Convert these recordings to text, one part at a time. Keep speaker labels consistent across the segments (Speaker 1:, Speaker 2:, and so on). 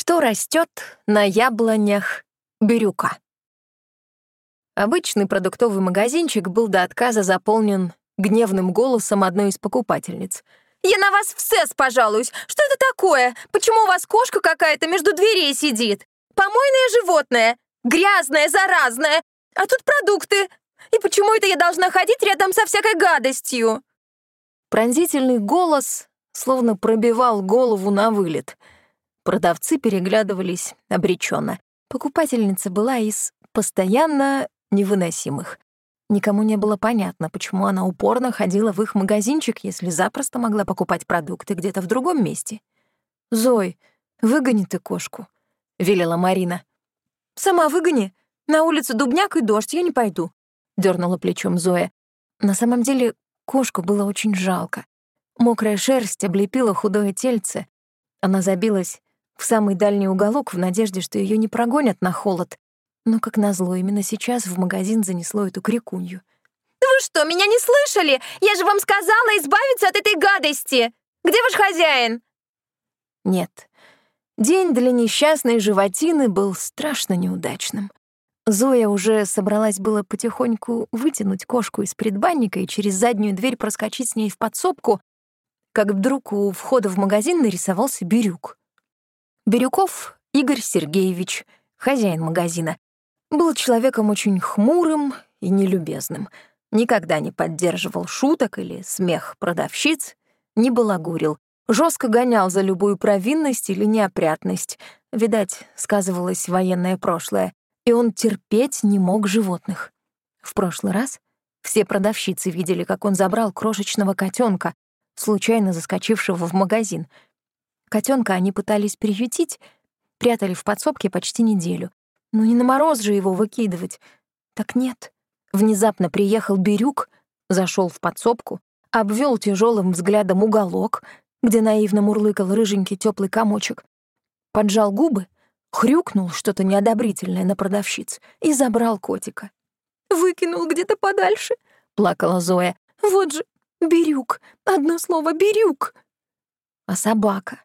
Speaker 1: Что растет на яблонях бирюка? Обычный продуктовый магазинчик был до отказа заполнен гневным голосом одной из покупательниц.
Speaker 2: «Я на вас в СЭС пожалуюсь! Что это такое? Почему у вас кошка какая-то между дверей сидит? Помойное животное! Грязное, заразное! А тут продукты! И почему это я должна ходить рядом со всякой гадостью?»
Speaker 1: Пронзительный голос словно пробивал голову на вылет. Продавцы переглядывались обреченно. Покупательница была из постоянно невыносимых. Никому не было понятно, почему она упорно ходила в их магазинчик, если запросто могла покупать продукты где-то в другом месте. «Зой, выгони ты кошку», — велела Марина.
Speaker 2: «Сама выгони. На улице дубняк и дождь, я не пойду», — дернула плечом Зоя.
Speaker 1: На самом деле кошку было очень жалко. Мокрая шерсть облепила худое тельце. Она забилась в самый дальний уголок в надежде, что ее не прогонят на холод. Но, как назло, именно сейчас в магазин занесло эту крикунью.
Speaker 2: «Да вы что, меня не слышали? Я же вам сказала избавиться от этой гадости! Где ваш хозяин?»
Speaker 1: Нет. День для несчастной животины был страшно неудачным. Зоя уже собралась было потихоньку вытянуть кошку из предбанника и через заднюю дверь проскочить с ней в подсобку, как вдруг у входа в магазин нарисовался Бирюк. Бирюков Игорь Сергеевич, хозяин магазина, был человеком очень хмурым и нелюбезным, никогда не поддерживал шуток или смех продавщиц, не балагурил, жестко гонял за любую провинность или неопрятность, видать, сказывалось военное прошлое, и он терпеть не мог животных. В прошлый раз все продавщицы видели, как он забрал крошечного котенка, случайно заскочившего в магазин. Котенка они пытались приютить, прятали в подсобке почти неделю. Ну не на мороз же его выкидывать. Так нет. Внезапно приехал Бирюк, зашел в подсобку, обвел тяжелым взглядом уголок, где наивно мурлыкал рыженький теплый комочек, поджал губы, хрюкнул что-то неодобрительное на продавщиц и забрал котика.
Speaker 2: «Выкинул где-то подальше», — плакала Зоя. «Вот же, Бирюк. Одно слово «бирюк».
Speaker 1: А собака?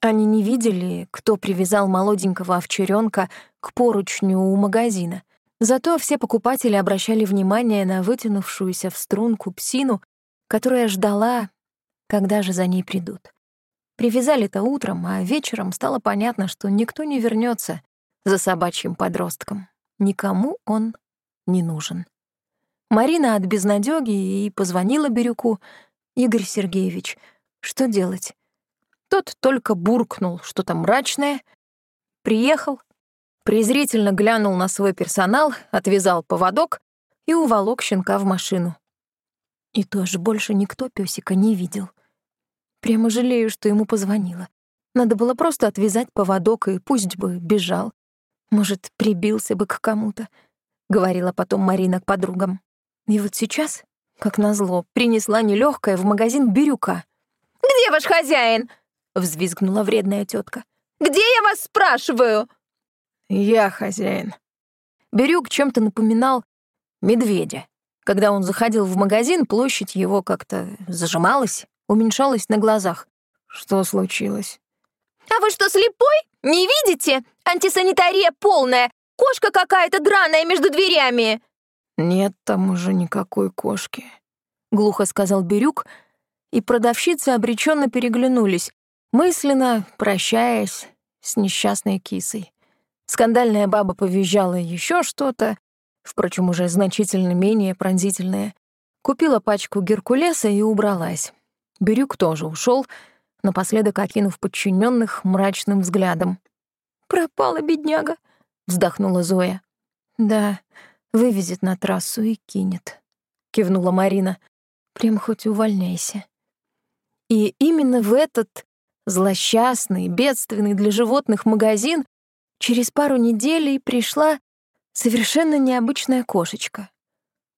Speaker 1: Они не видели, кто привязал молоденького овчарёнка к поручню у магазина. Зато все покупатели обращали внимание на вытянувшуюся в струнку псину, которая ждала, когда же за ней придут. Привязали-то утром, а вечером стало понятно, что никто не вернется за собачьим подростком. Никому он не нужен. Марина от безнадёги и позвонила Бирюку. «Игорь Сергеевич, что делать?» Тот только буркнул что-то мрачное, приехал, презрительно глянул на свой персонал, отвязал поводок и уволок щенка в машину. И тоже больше никто пёсика не видел. Прямо жалею, что ему позвонила. Надо было просто отвязать поводок, и пусть бы бежал. Может, прибился бы к кому-то, — говорила потом Марина к подругам. И вот сейчас, как назло, принесла нелегкая в магазин бирюка.
Speaker 2: «Где ваш хозяин?»
Speaker 1: — взвизгнула вредная тетка.
Speaker 2: «Где я вас спрашиваю?»
Speaker 1: «Я хозяин». Бирюк чем-то напоминал медведя. Когда он заходил в магазин, площадь его как-то зажималась, уменьшалась на глазах. Что случилось?
Speaker 2: «А вы что, слепой? Не видите? Антисанитария полная! Кошка какая-то драная между дверями!»
Speaker 1: «Нет там уже никакой кошки», — глухо сказал Бирюк, и продавщицы обреченно переглянулись, мысленно прощаясь с несчастной кисой. Скандальная баба повизжала еще что-то, впрочем, уже значительно менее пронзительное, купила пачку геркулеса и убралась. Бирюк тоже ушел, напоследок окинув подчиненных мрачным взглядом.
Speaker 2: «Пропала бедняга», — вздохнула Зоя.
Speaker 1: «Да, Вывезет на трассу и кинет. Кивнула Марина. Прям хоть увольняйся. И именно в этот злосчастный, бедственный для животных магазин через пару недель пришла совершенно необычная кошечка.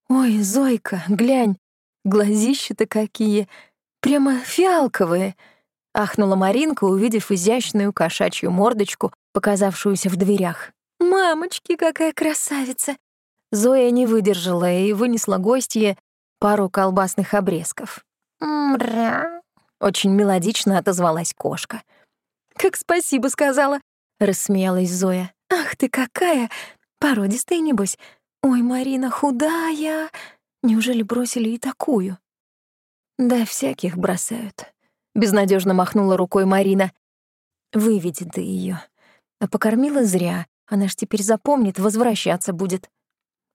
Speaker 1: «Ой, Зойка, глянь, глазища-то какие, прямо фиалковые!» — ахнула Маринка, увидев изящную кошачью мордочку, показавшуюся в дверях.
Speaker 2: «Мамочки, какая красавица!
Speaker 1: Зоя не выдержала и вынесла гостье пару колбасных обрезков.
Speaker 2: «Мря!»
Speaker 1: — очень мелодично отозвалась кошка. Как спасибо сказала, рассмеялась Зоя. Ах ты какая! Породистая, небось. Ой, Марина, худая. Неужели бросили и такую? Да, всяких бросают. Безнадежно махнула рукой Марина. Выведи ты ее. А покормила зря. Она ж теперь запомнит, возвращаться будет.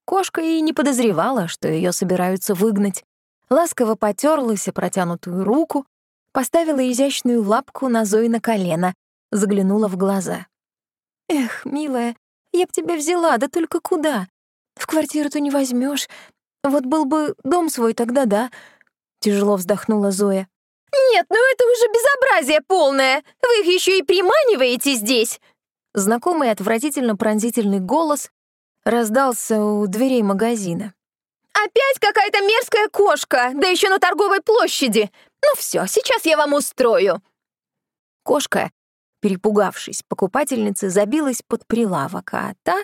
Speaker 1: Кошка и не подозревала, что ее собираются выгнать. Ласково потерлась о протянутую руку, поставила изящную лапку на Зои на колено, заглянула в глаза. «Эх, милая, я б тебя взяла, да только куда? В квартиру-то не возьмешь. Вот был бы дом свой, тогда да». Тяжело вздохнула Зоя.
Speaker 2: «Нет, ну это уже безобразие полное! Вы их еще и приманиваете здесь!»
Speaker 1: Знакомый отвратительно-пронзительный голос раздался у дверей магазина.
Speaker 2: «Опять какая-то мерзкая кошка, да еще на торговой площади! Ну все, сейчас я вам устрою!»
Speaker 1: Кошка, перепугавшись, покупательницы забилась под прилавок, а та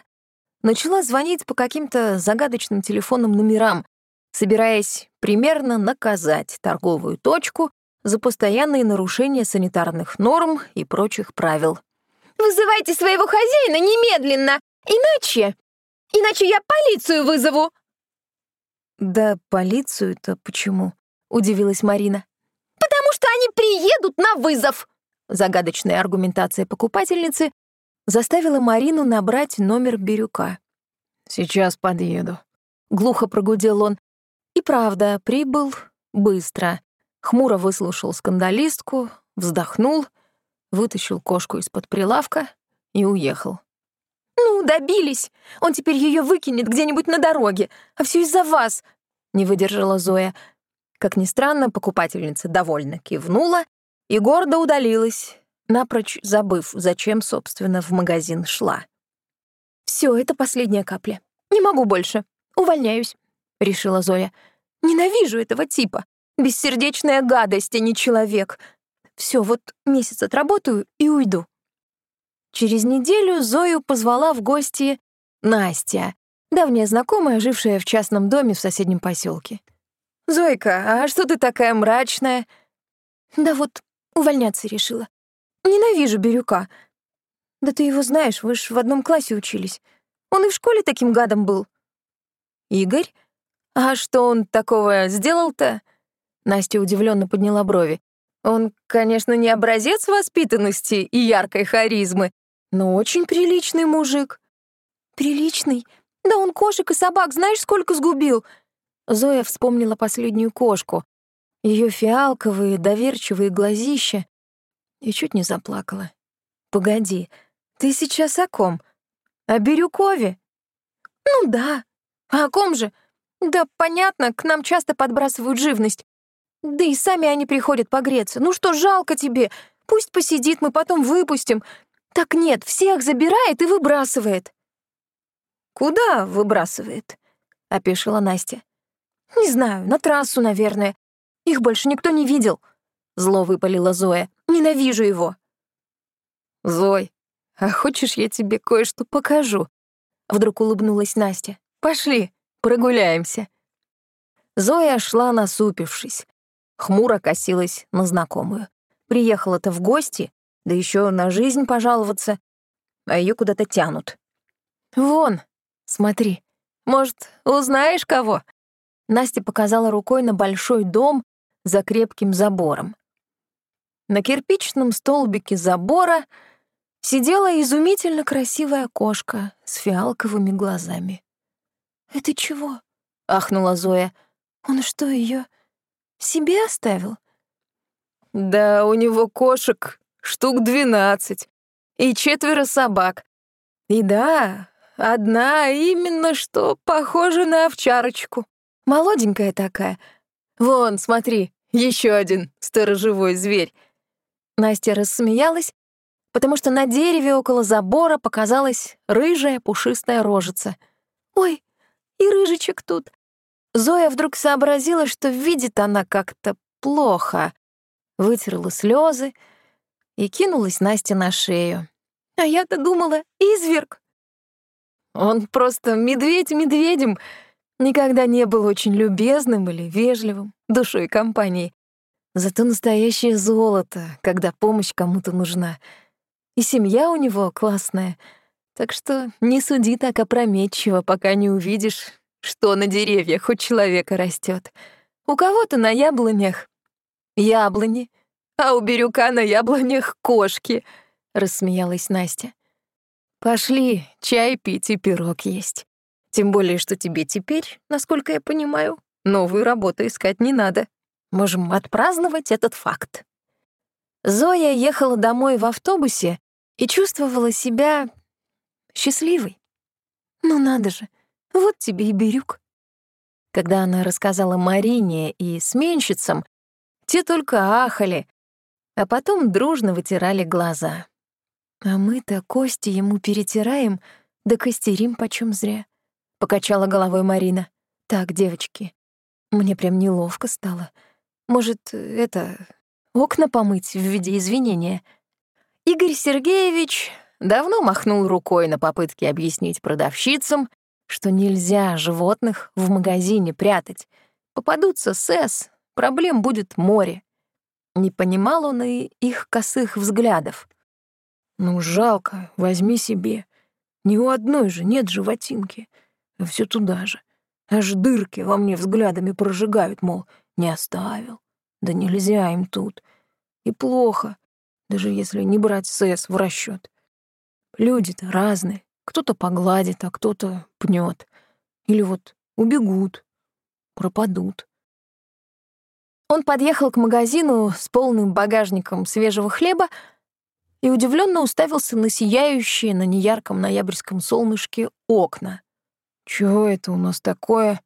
Speaker 1: начала звонить по каким-то загадочным телефонным номерам, собираясь примерно наказать торговую точку за постоянные нарушения санитарных норм и прочих правил.
Speaker 2: «Вызывайте своего хозяина немедленно, иначе... Иначе я полицию вызову!»
Speaker 1: «Да полицию-то почему?» — удивилась Марина.
Speaker 2: «Потому что они приедут на вызов!»
Speaker 1: Загадочная аргументация покупательницы заставила Марину набрать номер Бирюка. «Сейчас подъеду», — глухо прогудел он. И правда, прибыл быстро. Хмуро выслушал скандалистку, вздохнул, вытащил кошку из-под прилавка и уехал.
Speaker 2: «Ну, добились! Он теперь ее выкинет где-нибудь на дороге, а все из-за вас!» — не выдержала Зоя.
Speaker 1: Как ни странно, покупательница довольно кивнула и гордо удалилась, напрочь забыв, зачем, собственно, в магазин шла.
Speaker 2: Все, это последняя капля. Не могу больше. Увольняюсь», — решила Зоя. «Ненавижу этого типа. Бессердечная гадость, а не человек. Все, вот месяц отработаю и уйду».
Speaker 1: Через неделю Зою позвала в гости Настя, давняя знакомая, жившая в частном доме в соседнем поселке. «Зойка, а что ты такая мрачная?»
Speaker 2: «Да вот, увольняться решила. Ненавижу Бирюка. Да ты его знаешь, вы ж в одном классе учились. Он и в школе таким гадом был».
Speaker 1: «Игорь? А что он такого сделал-то?» Настя удивленно подняла брови. «Он, конечно, не образец воспитанности и яркой харизмы, но очень приличный мужик».
Speaker 2: «Приличный? Да он кошек и собак знаешь, сколько сгубил?»
Speaker 1: Зоя вспомнила последнюю кошку, ее фиалковые, доверчивые глазища, и чуть не заплакала. «Погоди, ты сейчас о ком? О Бирюкове?»
Speaker 2: «Ну да. А о ком же? Да, понятно, к нам часто подбрасывают живность. Да и сами они приходят погреться. Ну что, жалко тебе? Пусть посидит, мы потом выпустим. Так нет, всех забирает и выбрасывает.
Speaker 1: Куда выбрасывает? Опешила Настя.
Speaker 2: Не знаю, на трассу, наверное. Их больше никто не видел. Зло выпалила Зоя. Ненавижу его.
Speaker 1: Зой, а хочешь, я тебе кое-что покажу? Вдруг улыбнулась Настя. Пошли, прогуляемся. Зоя шла насупившись. Хмуро косилась на знакомую. Приехала-то в гости, да еще на жизнь пожаловаться, а ее куда-то тянут. «Вон, смотри, может, узнаешь кого?» Настя показала рукой на большой дом за крепким забором. На кирпичном столбике забора сидела изумительно красивая кошка с фиалковыми глазами.
Speaker 2: «Это чего?»
Speaker 1: — ахнула Зоя.
Speaker 2: «Он что, ее себе оставил?»
Speaker 1: «Да у него кошек штук двенадцать и четверо собак. И да, одна именно что похожа на овчарочку. Молоденькая такая. Вон, смотри, еще один сторожевой зверь». Настя рассмеялась, потому что на дереве около забора показалась рыжая пушистая рожица.
Speaker 2: «Ой, и рыжичек тут!»
Speaker 1: Зоя вдруг сообразила, что видит она как-то плохо, вытерла слезы и кинулась Насте на шею.
Speaker 2: А я-то думала, изверг.
Speaker 1: Он просто медведь медведем, никогда не был очень любезным или вежливым, душой компании. Зато настоящее золото, когда помощь кому-то нужна. И семья у него классная. Так что не суди так опрометчиво, пока не увидишь, что на деревьях у человека растет. У кого-то на яблонях яблони, а у Бирюка на яблонях кошки, — рассмеялась Настя. Пошли чай пить и пирог есть. Тем более, что тебе теперь, насколько я понимаю, новую работу искать не надо. Можем отпраздновать этот факт. Зоя ехала домой в автобусе и чувствовала себя счастливой. Ну надо же, вот тебе и Бирюк. Когда она рассказала Марине и сменщицам, те только ахали, а потом дружно вытирали глаза. А мы-то кости ему перетираем, да костерим почем зря. Покачала головой Марина. Так, девочки, мне прям неловко стало. Может, это, окна помыть в виде извинения? Игорь Сергеевич давно махнул рукой на попытки объяснить продавщицам, что нельзя животных в магазине прятать. Попадутся СЭС, проблем будет море. Не понимал он и их косых взглядов. «Ну, жалко, возьми себе. Ни у одной же нет животинки, а все туда же. Аж дырки во мне взглядами прожигают, мол, не оставил. Да нельзя им тут. И плохо, даже если не брать СЭС в расчет. Люди-то разные. Кто-то погладит, а кто-то пнет. Или вот убегут, пропадут. Он подъехал к магазину с полным багажником свежего хлеба и удивленно уставился на сияющие на неярком ноябрьском солнышке окна. «Чего это у нас такое?»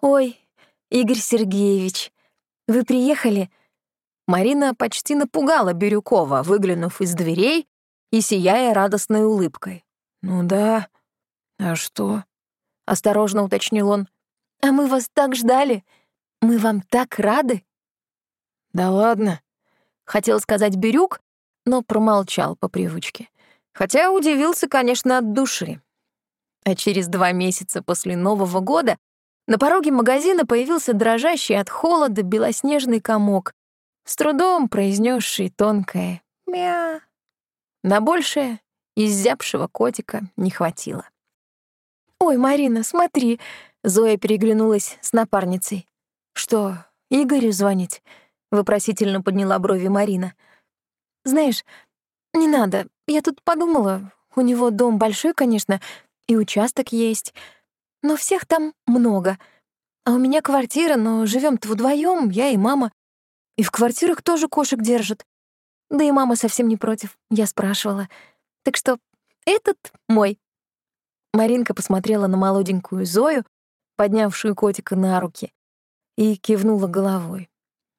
Speaker 1: «Ой, Игорь Сергеевич, вы приехали?» Марина почти напугала Бирюкова, выглянув из дверей и сияя радостной улыбкой. «Ну да. А что?» — осторожно уточнил он. «А мы вас так ждали. Мы вам так рады». «Да ладно», — хотел сказать Бирюк, но промолчал по привычке. Хотя удивился, конечно, от души. А через два месяца после Нового года на пороге магазина появился дрожащий от холода белоснежный комок, с трудом произнесший тонкое «мя». На большее из зябшего котика не хватило. «Ой, Марина, смотри!» — Зоя переглянулась с напарницей. «Что, Игорю звонить?» — вопросительно подняла брови Марина. «Знаешь, не надо. Я тут подумала, у него дом большой, конечно, и участок есть. Но всех там много. А у меня квартира, но живем то вдвоем, я и мама. И в квартирах тоже кошек держат. Да и мама совсем не против, я спрашивала. Так что этот мой. Маринка посмотрела на молоденькую Зою, поднявшую котика на руки, и кивнула головой.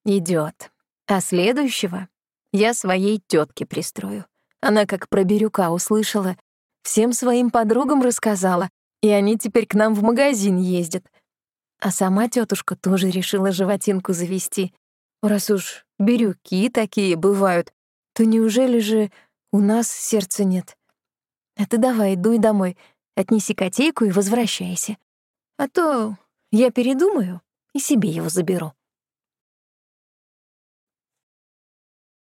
Speaker 1: Идет. А следующего я своей тетке пристрою. Она как про Бирюка услышала, Всем своим подругам рассказала, и они теперь к нам в магазин ездят. А сама тетушка тоже решила животинку завести. Раз уж бирюки такие бывают, то неужели же у нас сердца нет? А ты давай, дуй домой, отнеси котейку и возвращайся. А то я передумаю и себе его заберу.